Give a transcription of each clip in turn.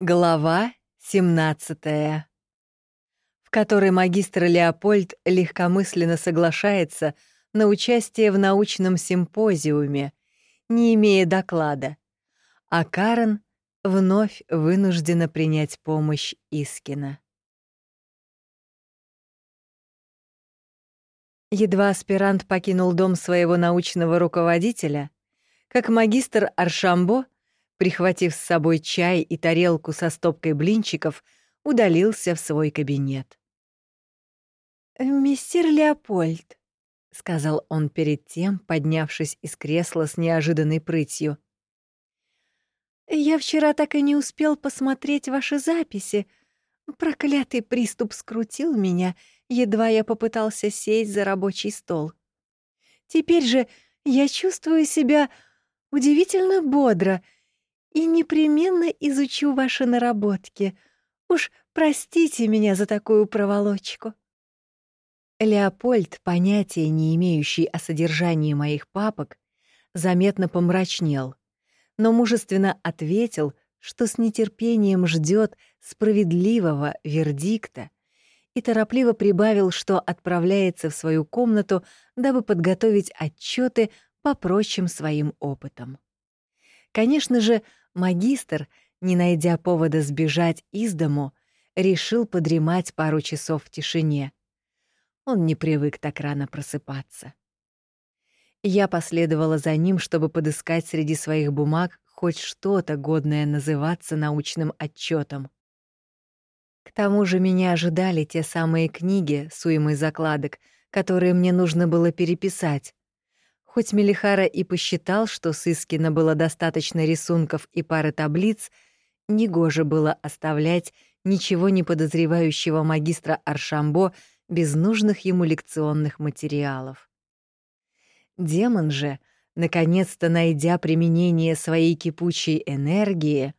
Глава 17 в которой магистр Леопольд легкомысленно соглашается на участие в научном симпозиуме, не имея доклада, а Карен вновь вынуждена принять помощь Искина. Едва аспирант покинул дом своего научного руководителя, как магистр Аршамбо — прихватив с собой чай и тарелку со стопкой блинчиков, удалился в свой кабинет. «Мистер Леопольд», — сказал он перед тем, поднявшись из кресла с неожиданной прытью. «Я вчера так и не успел посмотреть ваши записи. Проклятый приступ скрутил меня, едва я попытался сесть за рабочий стол. Теперь же я чувствую себя удивительно бодро — и непременно изучу ваши наработки. Уж простите меня за такую проволочку». Леопольд, понятия не имеющий о содержании моих папок, заметно помрачнел, но мужественно ответил, что с нетерпением ждет справедливого вердикта и торопливо прибавил, что отправляется в свою комнату, дабы подготовить отчеты по прочим своим опытам. Конечно же, магистр, не найдя повода сбежать из дому, решил подремать пару часов в тишине. Он не привык так рано просыпаться. Я последовала за ним, чтобы подыскать среди своих бумаг хоть что-то годное называться научным отчетом. К тому же меня ожидали те самые книги с уймой закладок, которые мне нужно было переписать, Хоть Мелихара и посчитал, что с Искина было достаточно рисунков и пары таблиц, негоже было оставлять ничего не подозревающего магистра Аршамбо без нужных ему лекционных материалов. Демон же, наконец-то найдя применение своей кипучей энергии,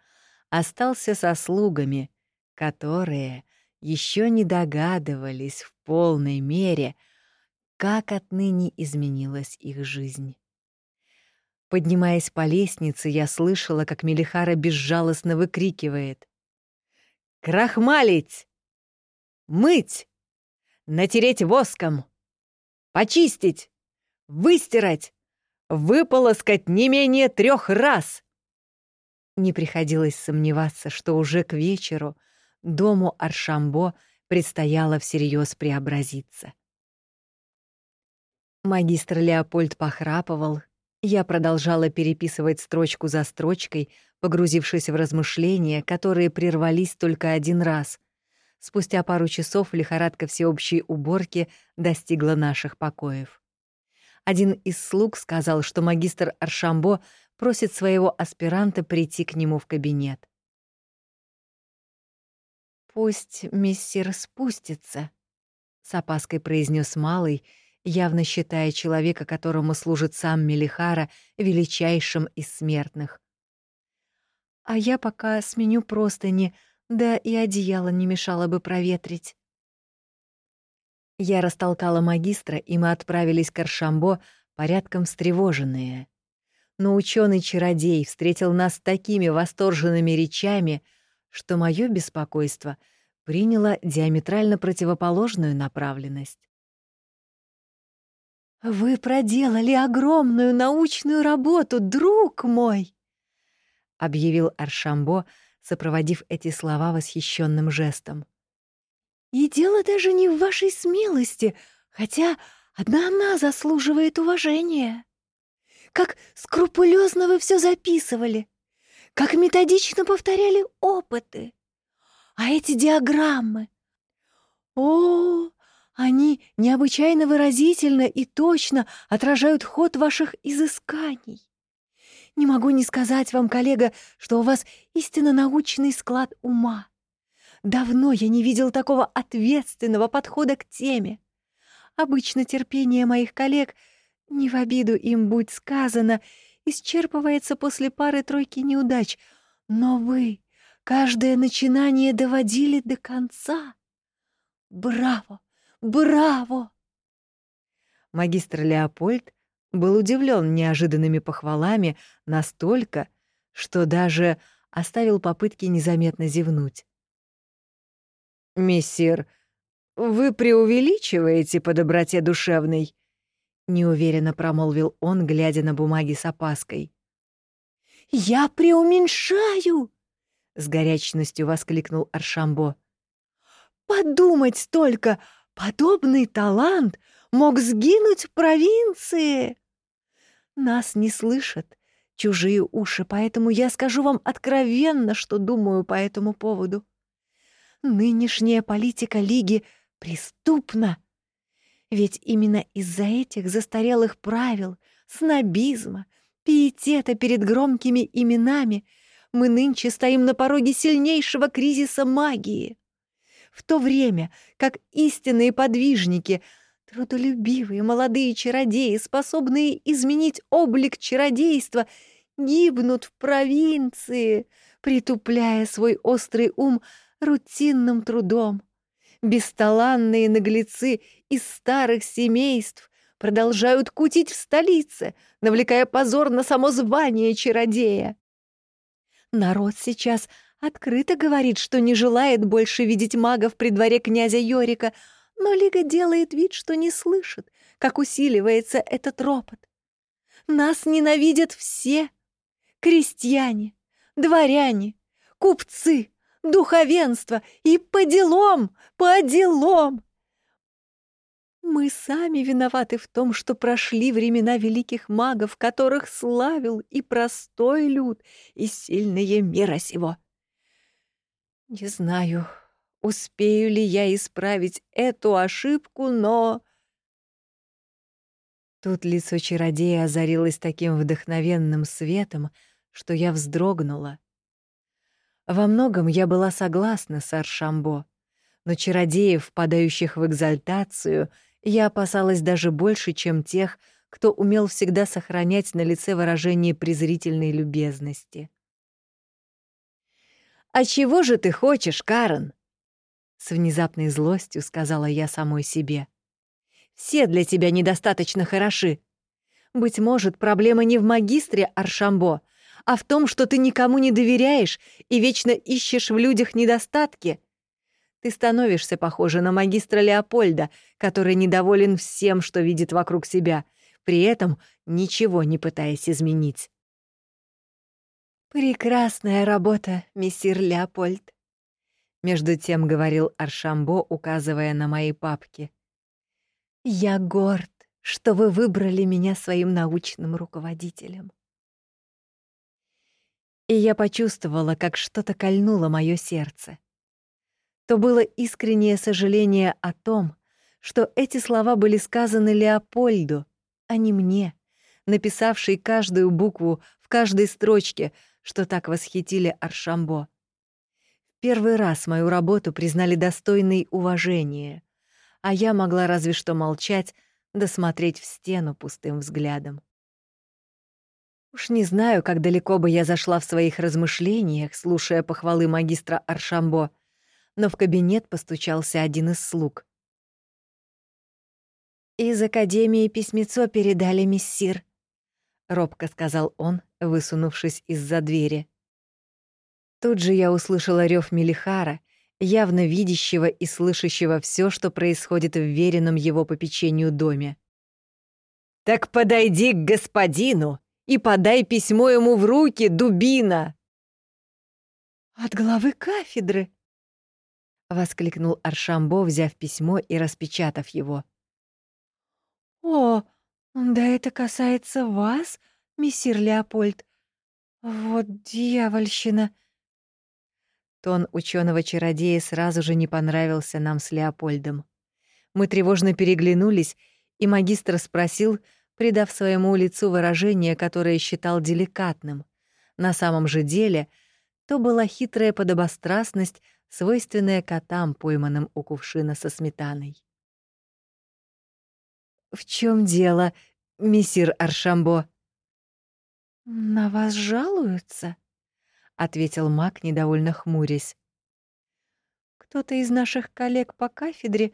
остался со слугами, которые еще не догадывались в полной мере — как отныне изменилась их жизнь. Поднимаясь по лестнице, я слышала, как Мелихара безжалостно выкрикивает. «Крахмалить! Мыть! Натереть воском! Почистить! Выстирать! Выполоскать не менее трех раз!» Не приходилось сомневаться, что уже к вечеру дому Аршамбо предстояло всерьез преобразиться. Магистр Леопольд похрапывал. Я продолжала переписывать строчку за строчкой, погрузившись в размышления, которые прервались только один раз. Спустя пару часов лихорадка всеобщей уборки достигла наших покоев. Один из слуг сказал, что магистр Аршамбо просит своего аспиранта прийти к нему в кабинет. «Пусть миссир спустится», — с опаской произнес малый, — явно считая человека, которому служит сам Мелихара, величайшим из смертных. «А я пока сменю простыни, да и одеяло не мешало бы проветрить». Я растолкала магистра, и мы отправились к Аршамбо, порядком встревоженные. Но ученый чародей встретил нас такими восторженными речами, что мое беспокойство приняло диаметрально противоположную направленность. «Вы проделали огромную научную работу, друг мой!» — объявил Аршамбо, сопроводив эти слова восхищенным жестом. «И дело даже не в вашей смелости, хотя одна она заслуживает уважения. Как скрупулезно вы все записывали, как методично повторяли опыты. А эти диаграммы... О, они необычайно выразительно и точно отражают ход ваших изысканий. Не могу не сказать вам, коллега, что у вас истинно научный склад ума. Давно я не видел такого ответственного подхода к теме. Обычно терпение моих коллег, не в обиду им будь сказано, исчерпывается после пары-тройки неудач, но вы каждое начинание доводили до конца. Браво! Браво!» Магистр Леопольд был удивлен неожиданными похвалами настолько, что даже оставил попытки незаметно зевнуть. «Мессир, вы преувеличиваете по доброте душевной», — неуверенно промолвил он, глядя на бумаги с опаской. «Я преуменьшаю!» — с горячностью воскликнул Аршамбо. «Подумать только! Подобный талант мог сгинуть в провинции!» «Нас не слышат чужие уши, поэтому я скажу вам откровенно, что думаю по этому поводу. Нынешняя политика Лиги преступна. Ведь именно из-за этих застарелых правил, снобизма, пиетета перед громкими именами мы нынче стоим на пороге сильнейшего кризиса магии. В то время как истинные подвижники, трудолюбивые молодые чародеи, способные изменить облик чародейства, гибнут в провинции, притупляя свой острый ум рутинным трудом. Бесталанные наглецы из старых семейств продолжают кутить в столице, навлекая позор на само звание чародея. Народ сейчас открыто говорит, что не желает больше видеть магов при дворе князя Йорика, но Лига делает вид, что не слышит, как усиливается этот ропот. Нас ненавидят все — крестьяне, дворяне, купцы, духовенство и по делам, по делам. Мы сами виноваты в том, что прошли времена великих магов, которых славил и простой люд, и сильные мира сего. Не знаю, успею ли я исправить эту ошибку, но... Тут лицо чародея озарилось таким вдохновенным светом, что я вздрогнула. Во многом я была согласна с Аршамбо, но чародеев, впадающих в экзальтацию, я опасалась даже больше, чем тех, кто умел всегда сохранять на лице выражение презрительной любезности. «А чего же ты хочешь, Карен?» С внезапной злостью сказала я самой себе. «Все для тебя недостаточно хороши. Быть может, проблема не в магистре Аршамбо, а в том, что ты никому не доверяешь и вечно ищешь в людях недостатки. Ты становишься похожа на магистра Леопольда, который недоволен всем, что видит вокруг себя, при этом ничего не пытаясь изменить. «Прекрасная работа, мессир Леопольд», — между тем говорил Аршамбо, указывая на мои папки. «Я горд, что вы выбрали меня своим научным руководителем и я почувствовала, как что-то кольнуло мое сердце. То было искреннее сожаление о том, что эти слова были сказаны Леопольду, а не мне, написавшей каждую букву в каждой строчке, что так восхитили Аршамбо. В первый раз мою работу признали достойной уважения, а я могла разве что молчать да смотреть в стену пустым взглядом. Уж не знаю, как далеко бы я зашла в своих размышлениях, слушая похвалы магистра Аршамбо, но в кабинет постучался один из слуг. «Из Академии письмецо передали, миссир», — робко сказал он, высунувшись из-за двери. Тут же я услышала рев Мелихара, явно видящего и слышащего все, что происходит в веренном его попечению доме. «Так подойди к господину и подай письмо ему в руки, дубина!» «От главы кафедры!» — воскликнул Аршамбо, взяв письмо и распечатав его. «О, да это касается вас, мессир Леопольд. Вот дьявольщина!» Тон ученого чародея сразу же не понравился нам с Леопольдом. Мы тревожно переглянулись, и магистр спросил, придав своему лицу выражение, которое считал деликатным. На самом же деле то была хитрая подобострастность, свойственная котам, пойманным у кувшина со сметаной. «В чем дело, мессир Аршамбо?» «На вас жалуются?» — ответил маг, недовольно хмурясь. «Кто-то из наших коллег по кафедре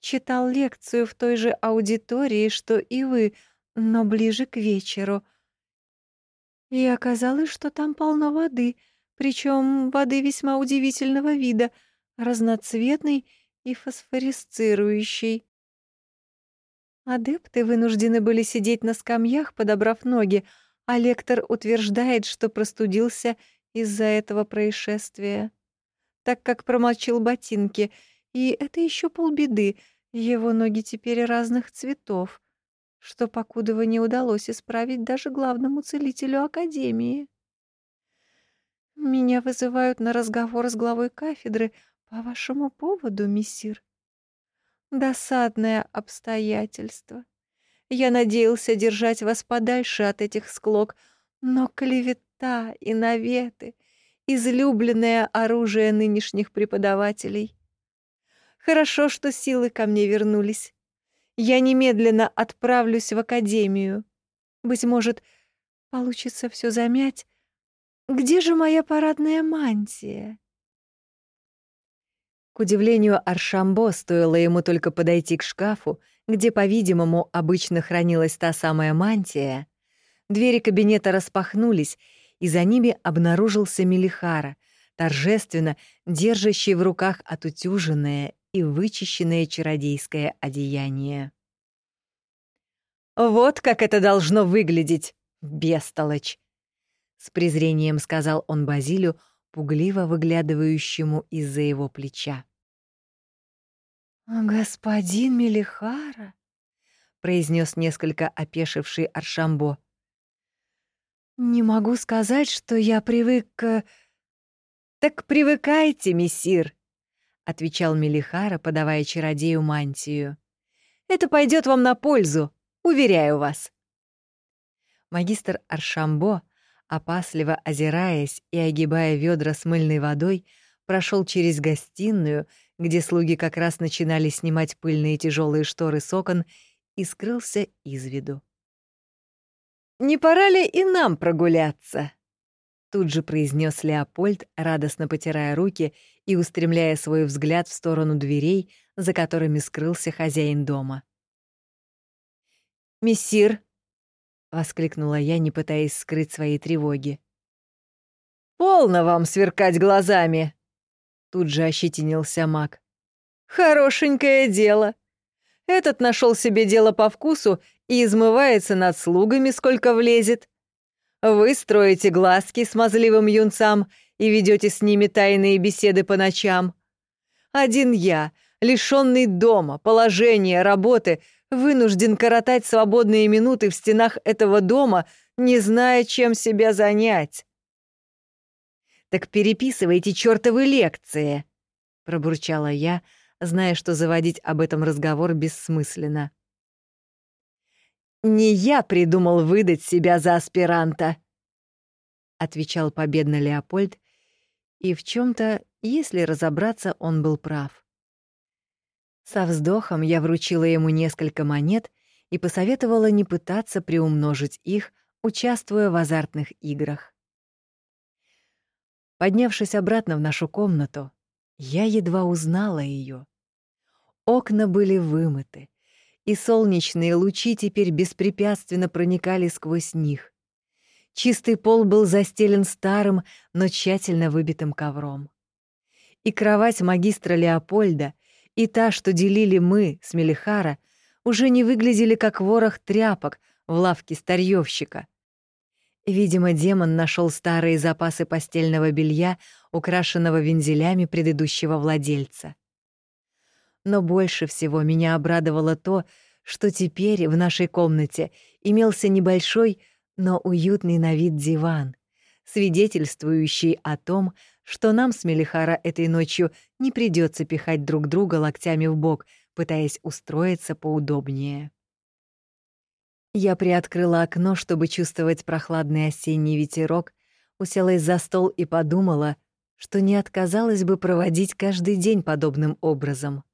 читал лекцию в той же аудитории, что и вы, но ближе к вечеру. И оказалось, что там полно воды, причем воды весьма удивительного вида, разноцветной и фосфорисцирующей. Адепты вынуждены были сидеть на скамьях, подобрав ноги, а лектор утверждает, что простудился из-за этого происшествия, так как промочил ботинки, и это еще полбеды, его ноги теперь разных цветов, что покудова не удалось исправить даже главному целителю Академии. Меня вызывают на разговор с главой кафедры по вашему поводу, мессир. Досадное обстоятельство. Я надеялся держать вас подальше от этих склок, но клевета и наветы — излюбленное оружие нынешних преподавателей. Хорошо, что силы ко мне вернулись. Я немедленно отправлюсь в академию. Быть может, получится все замять. Где же моя парадная мантия? К удивлению Аршамбо, стоило ему только подойти к шкафу, где, по-видимому, обычно хранилась та самая мантия, двери кабинета распахнулись, и за ними обнаружился Мелихара, торжественно держащий в руках отутюженное и вычищенное чародейское одеяние. «Вот как это должно выглядеть, бестолочь!» С презрением сказал он Базилю, пугливо выглядывающему из-за его плеча. «Господин Мелихара», — произнес несколько опешивший Аршамбо, — «не могу сказать, что я привык к...» «Так привыкайте, мессир», — отвечал Мелихара, подавая чародею мантию. «Это пойдет вам на пользу, уверяю вас». Магистр Аршамбо — опасливо озираясь и огибая ведра с мыльной водой, прошел через гостиную, где слуги как раз начинали снимать пыльные тяжелые шторы с окон, и скрылся из виду. «Не пора ли и нам прогуляться?» Тут же произнес Леопольд, радостно потирая руки и устремляя свой взгляд в сторону дверей, за которыми скрылся хозяин дома. «Мессир, воскликнула я, не пытаясь скрыть свои тревоги. Полно вам сверкать глазами, тут же ощетинился маг. Хорошенькое дело. Этот нашел себе дело по вкусу и измывается над слугами, сколько влезет. Вы строите глазки смазливым юнцам и ведете с ними тайные беседы по ночам. Один я, лишенный дома, положения, работы, вынужден коротать свободные минуты в стенах этого дома, не зная, чем себя занять. «Так переписывайте чертовы лекции», — пробурчала я, зная, что заводить об этом разговор бессмысленно. «Не я придумал выдать себя за аспиранта», — отвечал победно Леопольд, и в чем то если разобраться, он был прав. Со вздохом я вручила ему несколько монет и посоветовала не пытаться приумножить их, участвуя в азартных играх. Поднявшись обратно в нашу комнату, я едва узнала ее. Окна были вымыты, и солнечные лучи теперь беспрепятственно проникали сквозь них. Чистый пол был застелен старым, но тщательно выбитым ковром. И кровать магистра Леопольда — и та, что делили мы с Мелихара, уже не выглядели как ворох тряпок в лавке старьёвщика. Видимо, демон нашел старые запасы постельного белья, украшенного вензелями предыдущего владельца. Но больше всего меня обрадовало то, что теперь в нашей комнате имелся небольшой, но уютный на вид диван, свидетельствующий о том, что нам с Мелихара этой ночью не придется пихать друг друга локтями в бок, пытаясь устроиться поудобнее. Я приоткрыла окно, чтобы чувствовать прохладный осенний ветерок, уселась за стол и подумала, что не отказалась бы проводить каждый день подобным образом.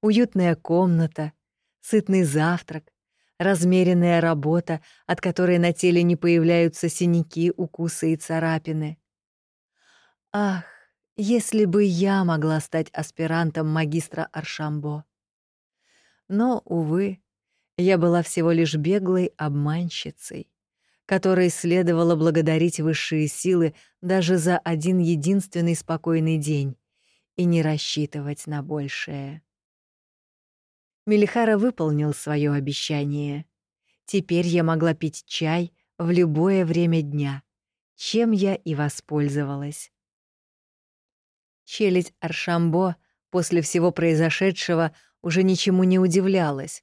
Уютная комната, сытный завтрак, размеренная работа, от которой на теле не появляются синяки, укусы и царапины. Ах, если бы я могла стать аспирантом магистра Аршамбо. Но, увы, я была всего лишь беглой обманщицей, которой следовало благодарить высшие силы даже за один единственный спокойный день и не рассчитывать на большее. Мелихара выполнил свое обещание. Теперь я могла пить чай в любое время дня, чем я и воспользовалась. Челядь Аршамбо после всего произошедшего уже ничему не удивлялась.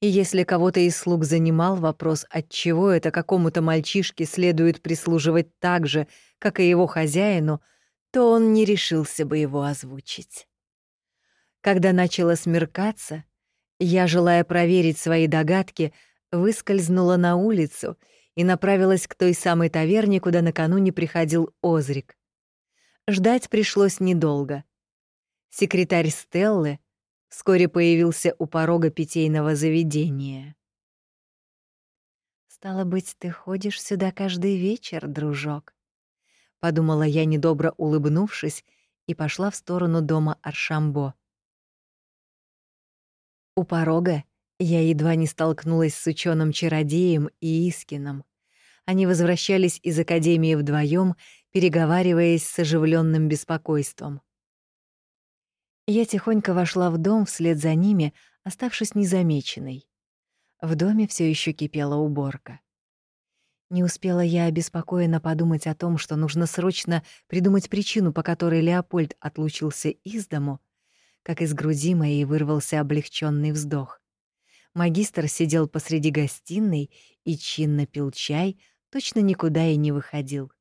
И если кого-то из слуг занимал вопрос, отчего это какому-то мальчишке следует прислуживать так же, как и его хозяину, то он не решился бы его озвучить. Когда начало смеркаться, я, желая проверить свои догадки, выскользнула на улицу и направилась к той самой таверне, куда накануне приходил Озрик. Ждать пришлось недолго. Секретарь Стеллы — вскоре появился у порога питейного заведения. «Стало быть, ты ходишь сюда каждый вечер, дружок?» — подумала я, недобро улыбнувшись, и пошла в сторону дома Аршамбо. У порога я едва не столкнулась с ученым-чародеем и Искином. Они возвращались из академии вдвоем, переговариваясь с оживленным беспокойством. Я тихонько вошла в дом вслед за ними, оставшись незамеченной. В доме все еще кипела уборка. Не успела я обеспокоенно подумать о том, что нужно срочно придумать причину, по которой Леопольд отлучился из дому, как из груди моей вырвался облегченный вздох. Магистр сидел посреди гостиной и чинно пил чай, точно никуда и не выходил.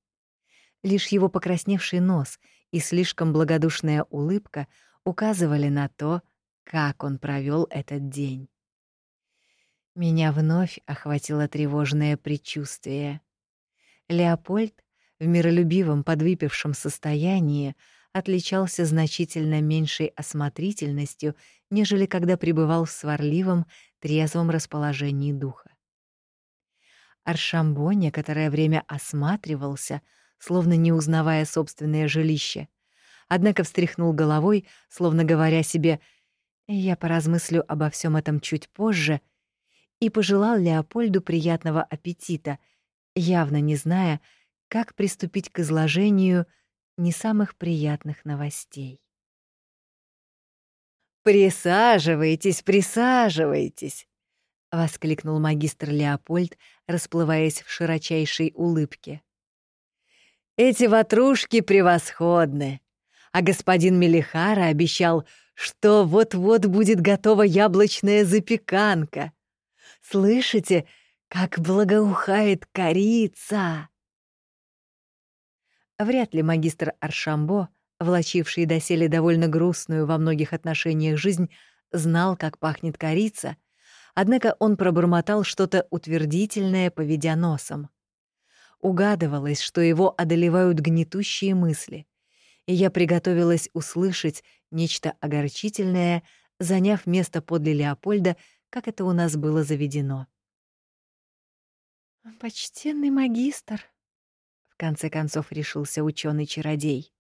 Лишь его покрасневший нос и слишком благодушная улыбка — указывали на то, как он провел этот день. Меня вновь охватило тревожное предчувствие. Леопольд в миролюбивом подвыпившем состоянии отличался значительно меньшей осмотрительностью, нежели когда пребывал в сварливом, трезвом расположении духа. Аршамбо некоторое время осматривался, словно не узнавая собственное жилище, однако встряхнул головой, словно говоря себе «Я поразмыслю обо всем этом чуть позже», и пожелал Леопольду приятного аппетита, явно не зная, как приступить к изложению не самых приятных новостей. «Присаживайтесь, присаживайтесь!» — воскликнул магистр Леопольд, расплываясь в широчайшей улыбке. «Эти ватрушки превосходны! а господин Мелихара обещал, что вот-вот будет готова яблочная запеканка. Слышите, как благоухает корица? Вряд ли магистр Аршамбо, влачивший доселе довольно грустную во многих отношениях жизнь, знал, как пахнет корица, однако он пробормотал что-то утвердительное, поведя носом. Угадывалось, что его одолевают гнетущие мысли и я приготовилась услышать нечто огорчительное, заняв место подле Леопольда, как это у нас было заведено. «Почтенный магистр», — в конце концов решился ученый чародей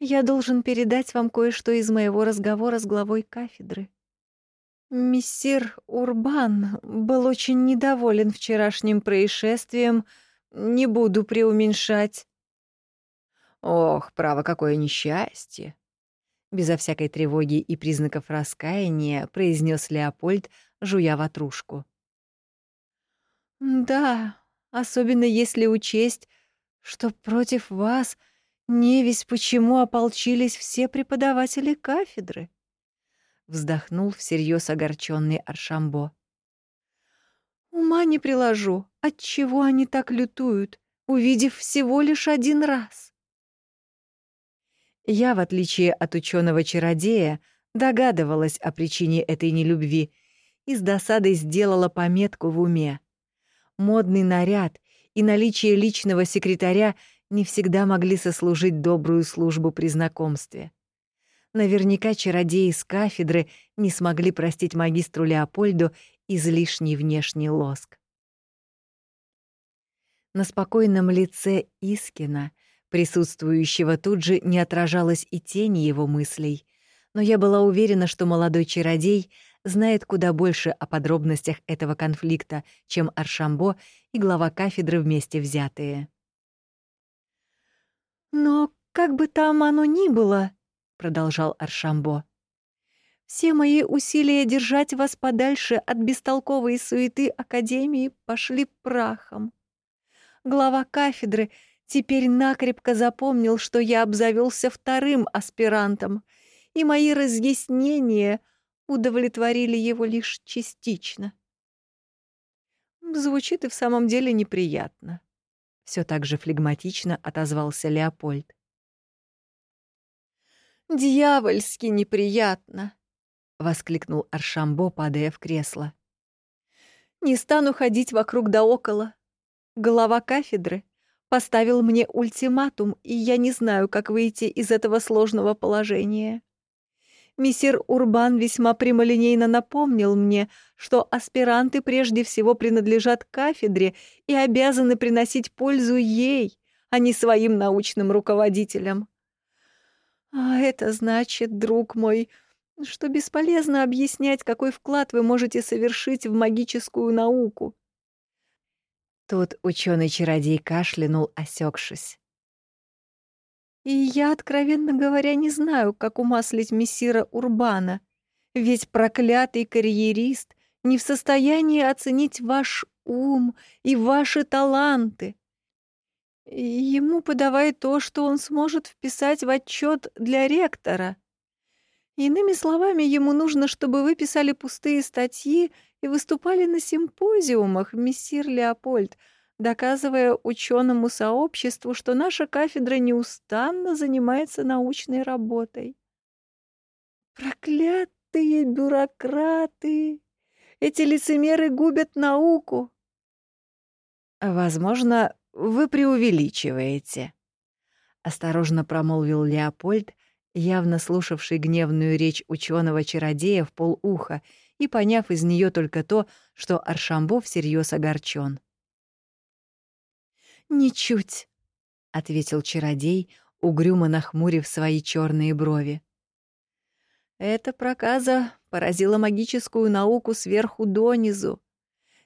«я должен передать вам кое-что из моего разговора с главой кафедры. Мессир Урбан был очень недоволен вчерашним происшествием, не буду преуменьшать. Ох, право, какое несчастье! Безо всякой тревоги и признаков раскаяния произнес Леопольд, жуя ватрушку. Да, особенно если учесть, что против вас не весь почему ополчились все преподаватели кафедры. Вздохнул всерьез огорченный Аршамбо. Ума не приложу, отчего они так лютуют, увидев всего лишь один раз. Я, в отличие от ученого чародея догадывалась о причине этой нелюбви и с досадой сделала пометку в уме. Модный наряд и наличие личного секретаря не всегда могли сослужить добрую службу при знакомстве. Наверняка чародеи с кафедры не смогли простить магистру Леопольду излишний внешний лоск. На спокойном лице Искина Присутствующего тут же не отражалось и тени его мыслей, но я была уверена, что молодой чародей знает куда больше о подробностях этого конфликта, чем Аршамбо и глава кафедры вместе взятые. «Но как бы там оно ни было», — продолжал Аршамбо, «все мои усилия держать вас подальше от бестолковой суеты Академии пошли прахом. Глава кафедры теперь накрепко запомнил, что я обзавелся вторым аспирантом, и мои разъяснения удовлетворили его лишь частично. Звучит и в самом деле неприятно. Все так же флегматично отозвался Леопольд. «Дьявольски неприятно!» — воскликнул Аршамбо, падая в кресло. «Не стану ходить вокруг да около. Глава кафедры поставил мне ультиматум, и я не знаю, как выйти из этого сложного положения. Мессир Урбан весьма прямолинейно напомнил мне, что аспиранты прежде всего принадлежат кафедре и обязаны приносить пользу ей, а не своим научным руководителям. А это значит, друг мой, что бесполезно объяснять, какой вклад вы можете совершить в магическую науку. Тут ученый-чародей кашлянул, осекшись. И я, откровенно говоря, не знаю, как умаслить мессира Урбана, ведь проклятый карьерист не в состоянии оценить ваш ум и ваши таланты. Ему подавай то, что он сможет вписать в отчет для ректора. Иными словами, ему нужно, чтобы вы писали пустые статьи и выступали на симпозиумах, мессир Леопольд, доказывая ученому сообществу, что наша кафедра неустанно занимается научной работой. Проклятые бюрократы! Эти лицемеры губят науку. Возможно, вы преувеличиваете, осторожно промолвил Леопольд, явно слушавший гневную речь ученого-чародея в полуха и поняв из нее только то, что Аршамбо всерьез огорчен. «Ничуть», — ответил чародей, угрюмо нахмурив свои черные брови. «Эта проказа поразила магическую науку сверху донизу.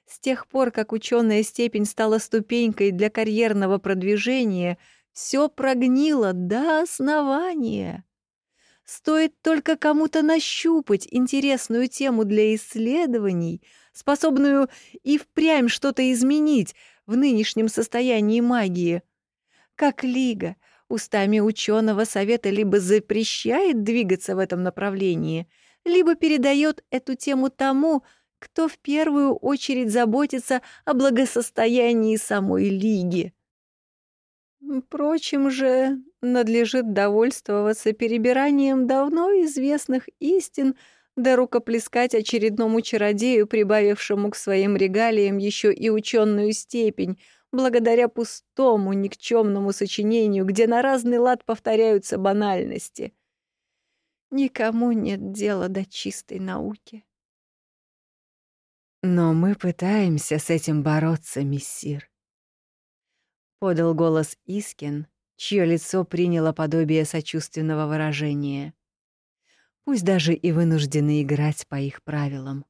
С тех пор, как ученая степень стала ступенькой для карьерного продвижения, все прогнило до основания. Стоит только кому-то нащупать интересную тему для исследований, способную и впрямь что-то изменить — в нынешнем состоянии магии. Как Лига устами ученого совета либо запрещает двигаться в этом направлении, либо передает эту тему тому, кто в первую очередь заботится о благосостоянии самой Лиги. Впрочем же, надлежит довольствоваться перебиранием давно известных истин — да рукоплескать очередному чародею, прибавившему к своим регалиям еще и ученую степень, благодаря пустому, никчемному сочинению, где на разный лад повторяются банальности. Никому нет дела до чистой науки. «Но мы пытаемся с этим бороться, миссир», — подал голос Искин, чье лицо приняло подобие сочувственного выражения пусть даже и вынуждены играть по их правилам.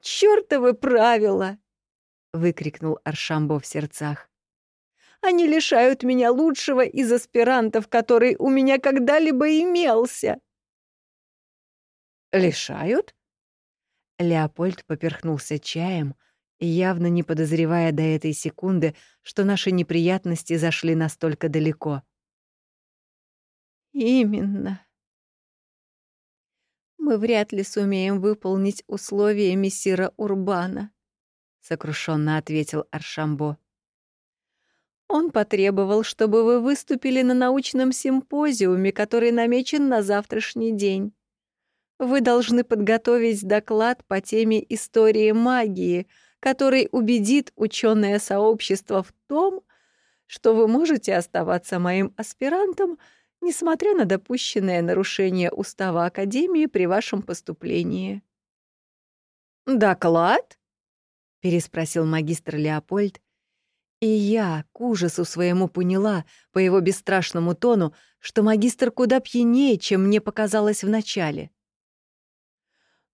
«Чёртовы правила!» — выкрикнул Аршамбо в сердцах. «Они лишают меня лучшего из аспирантов, который у меня когда-либо имелся!» «Лишают?» Леопольд поперхнулся чаем, явно не подозревая до этой секунды, что наши неприятности зашли настолько далеко. «Именно», мы вряд ли сумеем выполнить условия мессира Урбана, сокрушенно ответил Аршамбо. Он потребовал, чтобы вы выступили на научном симпозиуме, который намечен на завтрашний день. Вы должны подготовить доклад по теме истории магии, который убедит ученое сообщество в том, что вы можете оставаться моим аспирантом несмотря на допущенное нарушение устава Академии при вашем поступлении. «Доклад?» — переспросил магистр Леопольд, и я к ужасу своему поняла по его бесстрашному тону, что магистр куда пьянее, чем мне показалось вначале.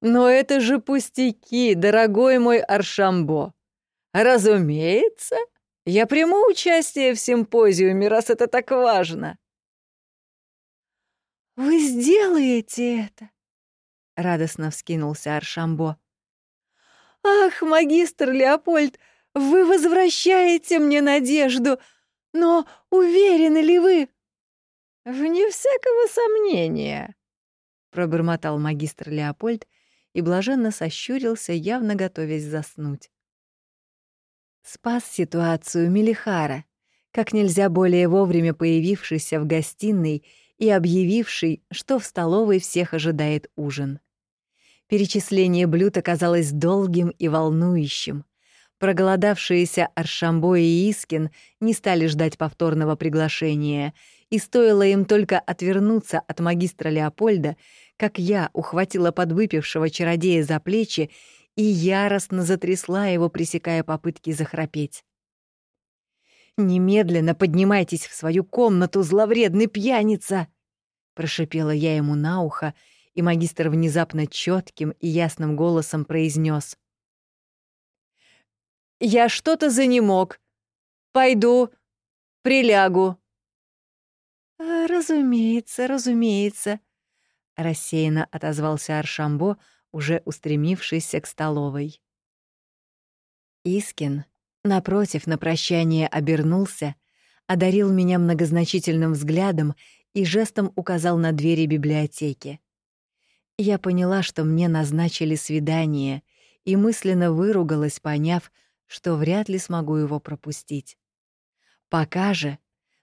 Но это же пустяки, дорогой мой Аршамбо. Разумеется, я приму участие в симпозиуме, раз это так важно. Вы сделаете это? Радостно вскинулся Аршамбо. Ах, магистр Леопольд, вы возвращаете мне надежду, но уверены ли вы? Вне всякого сомнения, пробормотал магистр Леопольд и блаженно сощурился, явно готовясь заснуть. Спас ситуацию Мелихара, как нельзя более вовремя появившийся в гостиной и объявивший, что в столовой всех ожидает ужин. Перечисление блюд оказалось долгим и волнующим. Проголодавшиеся Аршамбо и Искин не стали ждать повторного приглашения, и стоило им только отвернуться от магистра Леопольда, как я ухватила подвыпившего чародея за плечи и яростно затрясла его, пресекая попытки захрапеть. «Немедленно поднимайтесь в свою комнату, зловредный пьяница!» Прошипела я ему на ухо, и магистр внезапно четким и ясным голосом произнес: «Я что-то занемог. Пойду, прилягу». «Разумеется, разумеется», рассеянно отозвался Аршамбо, уже устремившийся к столовой. Искин, напротив, на прощание обернулся, одарил меня многозначительным взглядом и жестом указал на двери библиотеки. Я поняла, что мне назначили свидание, и мысленно выругалась, поняв, что вряд ли смогу его пропустить. Пока же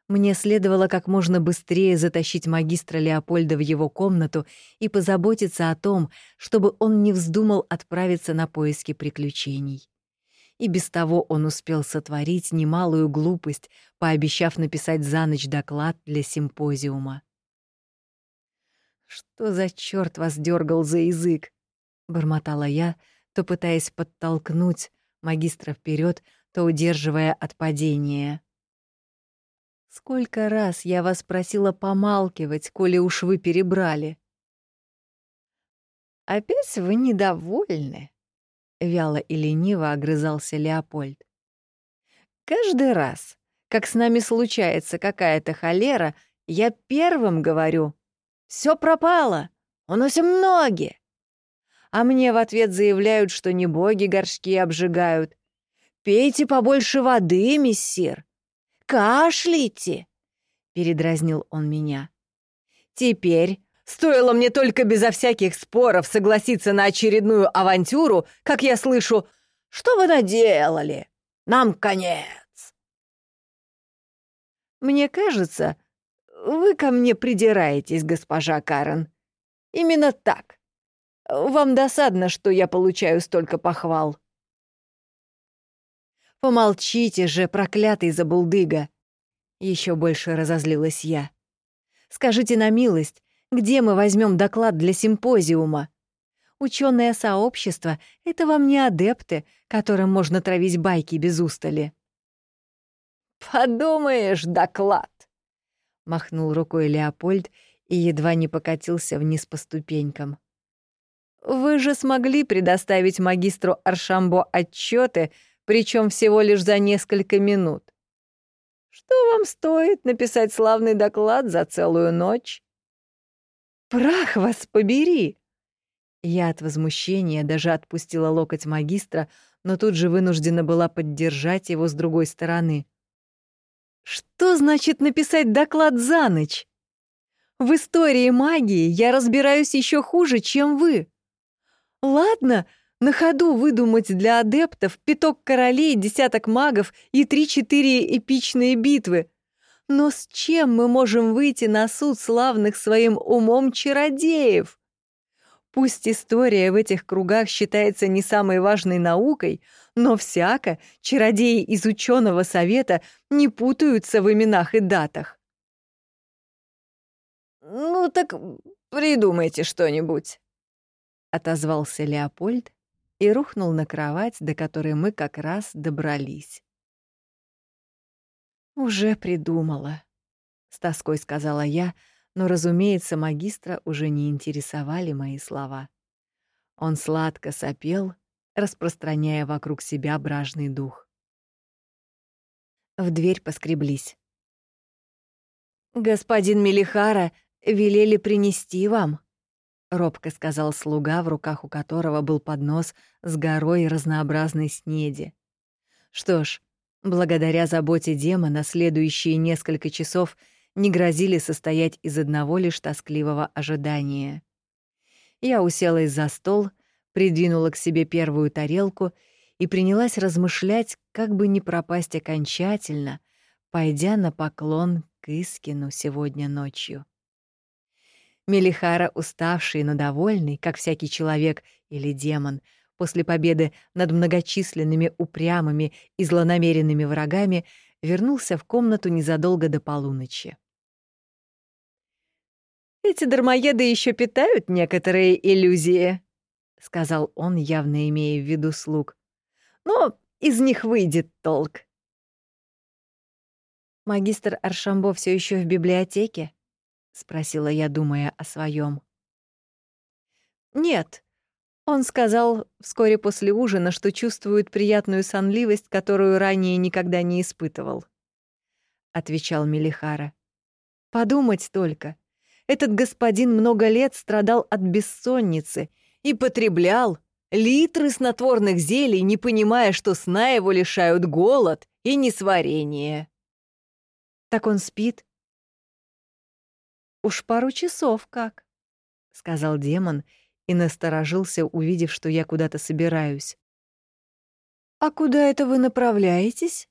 мне следовало как можно быстрее затащить магистра Леопольда в его комнату и позаботиться о том, чтобы он не вздумал отправиться на поиски приключений. И без того он успел сотворить немалую глупость, пообещав написать за ночь доклад для симпозиума. «Что за черт вас дергал за язык?» — бормотала я, то пытаясь подтолкнуть магистра вперед, то удерживая от падения. Сколько раз я вас просила помалкивать, коли уж вы перебрали. Опять вы недовольны? Вяло и лениво огрызался Леопольд. Каждый раз, как с нами случается какая-то холера, я первым говорю «Все пропало! Уносим ноги!» А мне в ответ заявляют, что не боги горшки обжигают. «Пейте побольше воды, мессир! Кашляйте!» — передразнил он меня. «Теперь, стоило мне только безо всяких споров согласиться на очередную авантюру, как я слышу, что вы наделали? Нам конец!» «Мне кажется, вы ко мне придираетесь, госпожа Карен. Именно так. Вам досадно, что я получаю столько похвал?» Помолчите же, проклятый забулдыга!» Еще больше разозлилась я. «Скажите на милость, где мы возьмем доклад для симпозиума? Ученое сообщество — это вам не адепты, которым можно травить байки без устали». «Подумаешь, доклад!» — махнул рукой Леопольд и едва не покатился вниз по ступенькам. «Вы же смогли предоставить магистру Аршамбо отчеты причем всего лишь за несколько минут. Что вам стоит написать славный доклад за целую ночь? Прах вас побери! Я от возмущения даже отпустила локоть магистра, но тут же вынуждена была поддержать его с другой стороны. Что значит написать доклад за ночь? В истории магии я разбираюсь еще хуже, чем вы. Ладно, на ходу выдумать для адептов пяток королей, десяток магов и три-четыре эпичные битвы. Но с чем мы можем выйти на суд славных своим умом чародеев? Пусть история в этих кругах считается не самой важной наукой, но всяко чародеи из ученого совета не путаются в именах и датах. «Ну так придумайте что-нибудь», — отозвался Леопольд, и рухнул на кровать, до которой мы как раз добрались. «Уже придумала», — с тоской сказала я, но, разумеется, магистра уже не интересовали мои слова. Он сладко сопел, распространяя вокруг себя бражный дух. В дверь поскреблись. «Господин Мелихара велели принести вам», — робко сказал слуга, в руках у которого был поднос с горой разнообразной снеди. Что ж, благодаря заботе демона следующие несколько часов не грозили состоять из одного лишь тоскливого ожидания. Я уселась за стол, придвинула к себе первую тарелку и принялась размышлять, как бы не пропасть окончательно, пойдя на поклон к Искину сегодня ночью. Мелихара, уставший, но довольный, как всякий человек или демон, после победы над многочисленными упрямыми и злонамеренными врагами, вернулся в комнату незадолго до полуночи. «Эти дармоеды еще питают некоторые иллюзии», — сказал он, явно имея в виду слуг. «Но из них выйдет толк». «Магистр Аршамбо все еще в библиотеке?» — спросила я, думая о своем. «Нет». Он сказал вскоре после ужина, что чувствует приятную сонливость, которую ранее никогда не испытывал. Отвечал Мелихара. «Подумать только. Этот господин много лет страдал от бессонницы и потреблял литры снотворных зелий, не понимая, что сна его лишают голод и несварение. Так он спит «Уж пару часов как», — сказал демон и насторожился, увидев, что я куда-то собираюсь. «А куда это вы направляетесь?»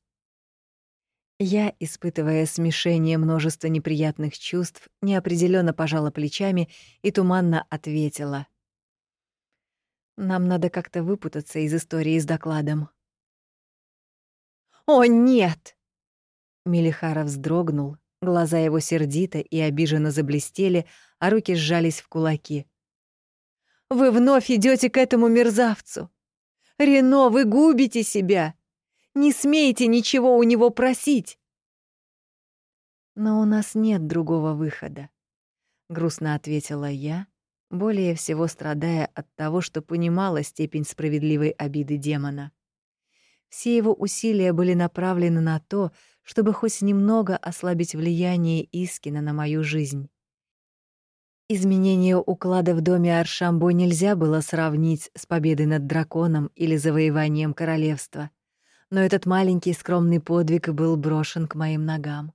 Я, испытывая смешение множества неприятных чувств, неопределенно пожала плечами и туманно ответила. «Нам надо как-то выпутаться из истории с докладом». «О, нет!» Мелихара вздрогнул, Глаза его сердито и обиженно заблестели, а руки сжались в кулаки. «Вы вновь идете к этому мерзавцу! Рено, вы губите себя! Не смейте ничего у него просить!» «Но у нас нет другого выхода», — грустно ответила я, более всего страдая от того, что понимала степень справедливой обиды демона. Все его усилия были направлены на то, чтобы хоть немного ослабить влияние Искина на мою жизнь. Изменение уклада в доме Аршамбо нельзя было сравнить с победой над драконом или завоеванием королевства, но этот маленький скромный подвиг был брошен к моим ногам.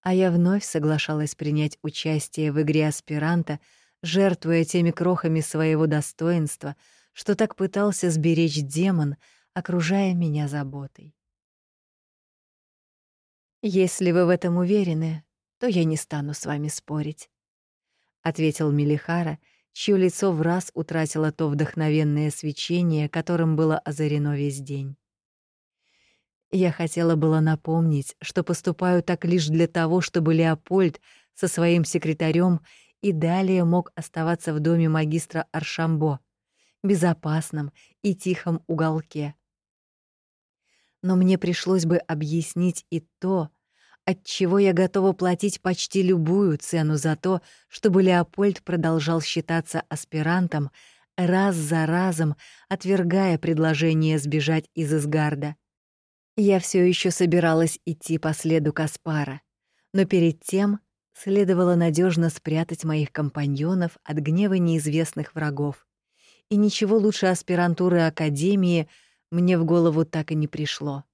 А я вновь соглашалась принять участие в игре аспиранта, жертвуя теми крохами своего достоинства, что так пытался сберечь демон, окружая меня заботой. «Если вы в этом уверены, то я не стану с вами спорить», — ответил Мелихара, чье лицо в раз утратило то вдохновенное свечение, которым было озарено весь день. Я хотела было напомнить, что поступаю так лишь для того, чтобы Леопольд со своим секретарем и далее мог оставаться в доме магистра Аршамбо, безопасном и тихом уголке, но мне пришлось бы объяснить и то, от чего я готова платить почти любую цену за то, чтобы Леопольд продолжал считаться аспирантом, раз за разом отвергая предложение сбежать из Изгарда. Я все еще собиралась идти по следу Каспара, но перед тем следовало надежно спрятать моих компаньонов от гнева неизвестных врагов. И ничего лучше аспирантуры Академии — мне в голову так и не пришло.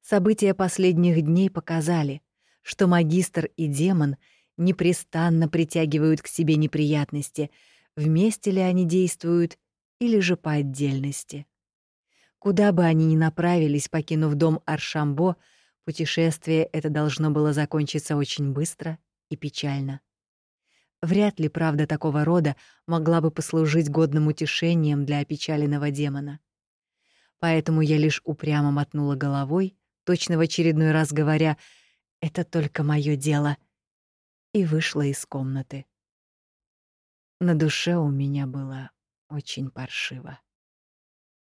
События последних дней показали, что магистр и демон непрестанно притягивают к себе неприятности, вместе ли они действуют или же по отдельности. Куда бы они ни направились, покинув дом Аршамбо, путешествие это должно было закончиться очень быстро и печально. Вряд ли правда такого рода могла бы послужить годным утешением для опечаленного демона поэтому я лишь упрямо мотнула головой, точно в очередной раз говоря «это только мое дело», и вышла из комнаты. На душе у меня было очень паршиво.